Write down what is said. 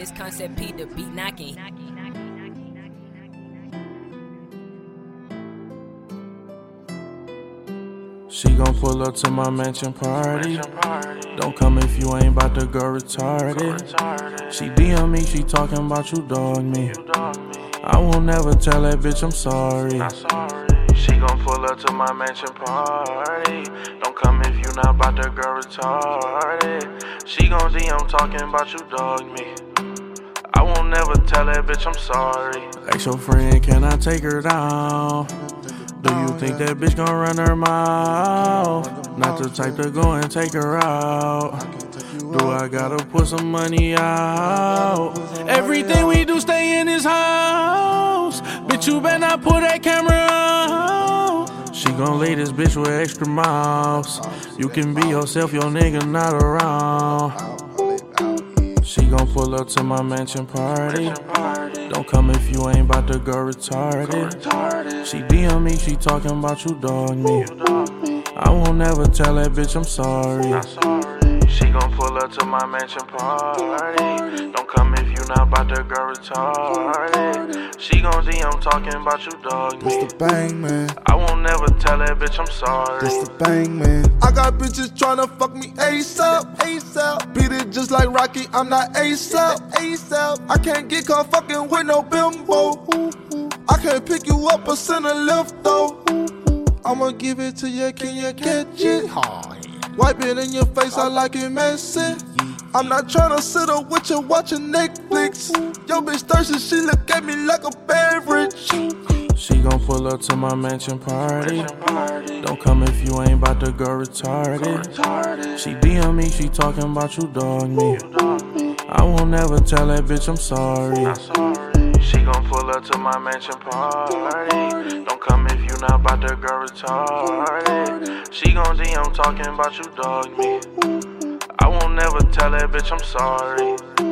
This concept P the beat knocking. She gon' pull up to my mansion party. Don't come if you ain't about to go retarded. She DM me, she talking about you dog me. I won't never tell that bitch I'm sorry. She gon' pull up to my mansion party. Don't come if you not about to go retarded. She gon' DM talking about you dog me. Never tell that bitch I'm sorry. Ask your friend, can I take her down? Do you think that bitch gon' run her mouth? Not the type to go and take her out. Do I gotta put some money out? Everything we do stay in his house. Bitch, you better not pull that camera out. She gon' lay this bitch with extra miles. You can be yourself, your nigga not around. She gon' pull up to my mansion party. Don't come if you ain't about to go retarded. She DM me, she talking about you dog me. I won't never tell that bitch I'm sorry. She gon' pull up to my mansion party. Don't come if you not about to go retarded. She gon' DM talking about you dog me. It's the bang man. I won't never tell that bitch I'm sorry. This the bang man. I got bitches tryna fuck me ASAP, ASAP. Just like Rocky, I'm not ASAP, ASAP. I can't get caught fucking with no bimbo. I can't pick you up or send a Lyft though. I'ma give it to you, can you catch it? Wipe it in your face, I like it messy. I'm not tryna sit up with you watching Netflix. Yo, bitch thirsty, she look at me like a beverage. She gon' pull up to my mansion party. Don't come if you ain't about to go retarded. She DM me, she talking about you dog me. I won't never tell that bitch I'm sorry. She gon' pull up to my mansion party. Don't come if you not about to go retarded. She gon' DM talking about you dog me. I won't never tell that bitch I'm sorry.